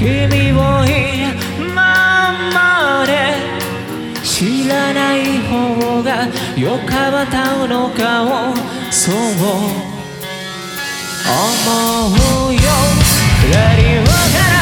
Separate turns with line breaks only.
君を今まで知らない方がよかったのかをそう思う。よ。Ready